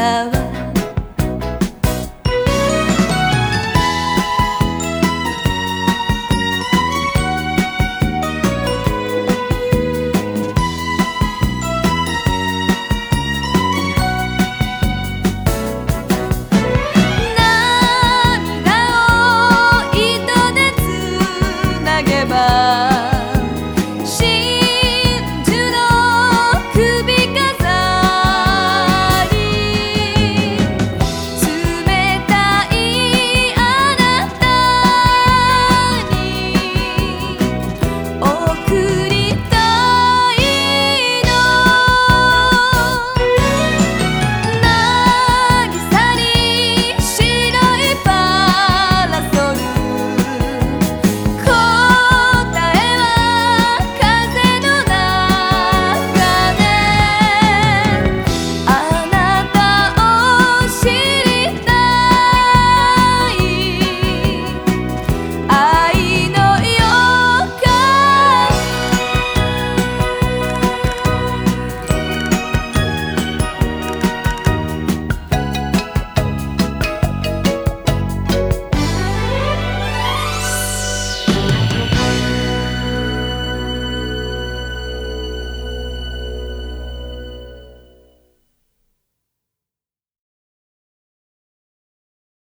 have